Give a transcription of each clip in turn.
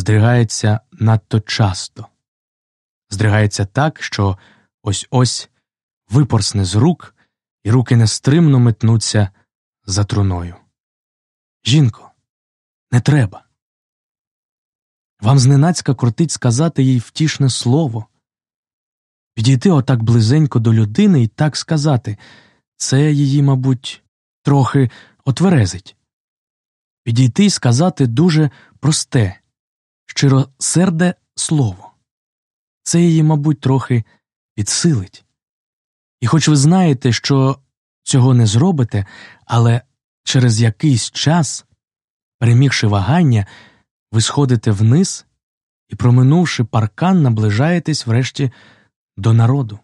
здригається надто часто, здригається так, що ось ось випорсне з рук, і руки нестримно метнуться за труною. Жінко, не треба. Вам зненацька крутить сказати їй втішне слово, підійти отак близенько до людини і так сказати це її, мабуть, трохи отверезить. Підійти і сказати дуже просте, щиросерде слово. Це її, мабуть, трохи підсилить. І хоч ви знаєте, що цього не зробите, але через якийсь час, перемігши вагання, ви сходите вниз і, проминувши паркан, наближаєтесь врешті до народу.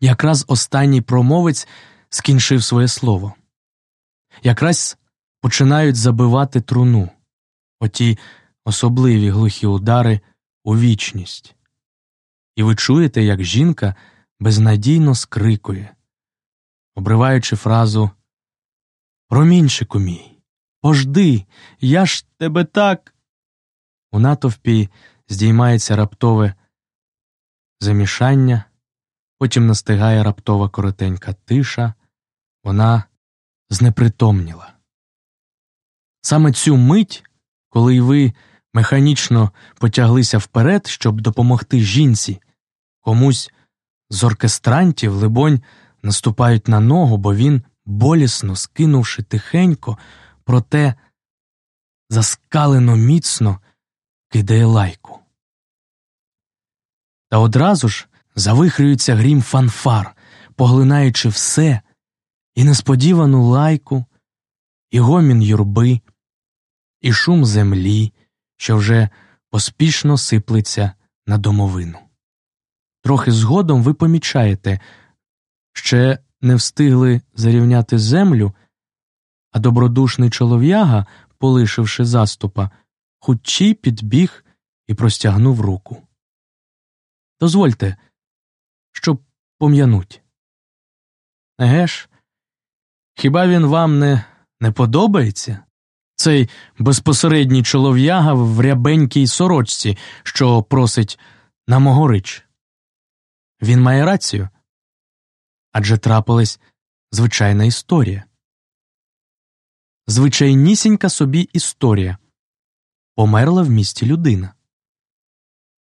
Якраз останній промовець скінчив своє слово. Якраз починають забивати труну, оті особливі глухі удари у вічність. І ви чуєте, як жінка безнадійно скрикує, обриваючи фразу Промінчику мій, пожди, я ж тебе так. У натовпі здіймається раптове замішання, потім настигає раптова коротенька тиша, вона знепритомніла. Саме цю мить, коли ви механічно потяглися вперед, щоб допомогти жінці, комусь з оркестрантів, либонь, наступають на ногу, бо він, болісно скинувши тихенько, проте заскалено міцно кидає лайку. Та одразу ж завихрюється грім фанфар, поглинаючи все і несподівану лайку, і гомін юрби, і шум землі, що вже поспішно сиплеться на домовину. Трохи згодом ви помічаєте, ще не встигли зарівняти землю, а добродушний чолов'яга, полишивши заступа, хутчій підбіг і простягнув руку. Дозвольте, щоб пом'януть. Еге ж, хіба він вам не, не подобається? Цей безпосередній чолов'яга в рябенькій сорочці, що просить на могорич. Він має рацію адже трапилась звичайна історія. Звичайнісінька собі історія померла в місті людина.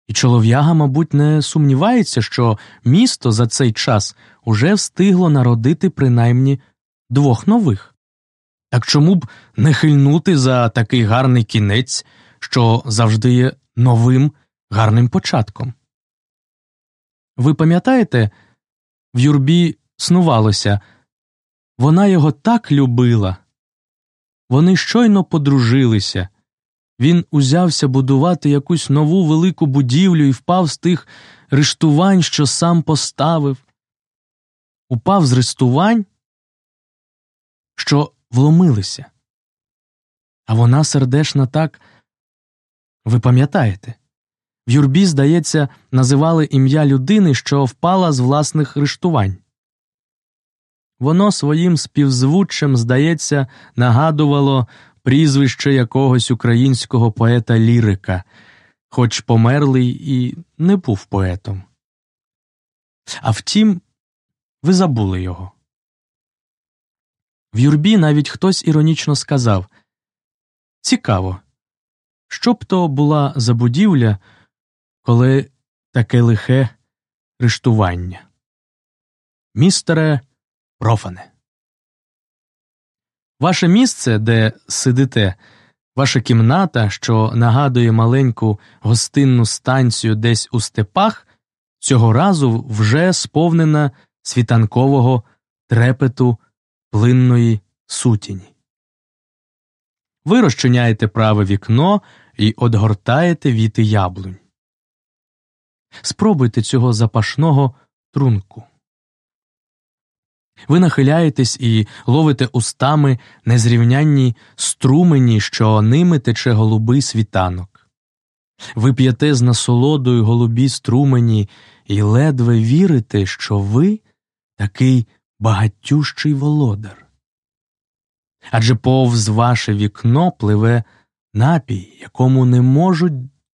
І чолов'яга, мабуть, не сумнівається, що місто за цей час уже встигло народити принаймні двох нових. Так чому б не хильнути за такий гарний кінець, що завжди є новим гарним початком? Ви пам'ятаєте, в юрбі снувалося вона його так любила. Вони щойно подружилися. Він узявся будувати якусь нову велику будівлю і впав з тих рештувань, що сам поставив. Упав з рештувань, що вломилися. А вона сердешна так. Ви пам'ятаєте? В юрбі, здається, називали ім'я людини, що впала з власних рештувань. Воно своїм співзвуччям, здається, нагадувало прізвище якогось українського поета лірика, хоч померлий і не був поетом. А втім, ви забули його. В юрбі навіть хтось іронічно сказав Цікаво, що б то була за будівля, коли таке лихе рештування. Містере профане. Ваше місце, де сидите, ваша кімната, що нагадує маленьку гостинну станцію десь у степах, цього разу вже сповнена світанкового трепету плинної сутіні. Ви розчиняєте праве вікно і одгортаєте віти яблунь. Спробуйте цього запашного трунку. Ви нахиляєтесь і ловите устами незрівнянні струмені, що ними тече голубий світанок. Ви п'єте з насолодою голубі струмені і ледве вірите, що ви такий багатющий володар. Адже повз ваше вікно пливе напій, якому не можуть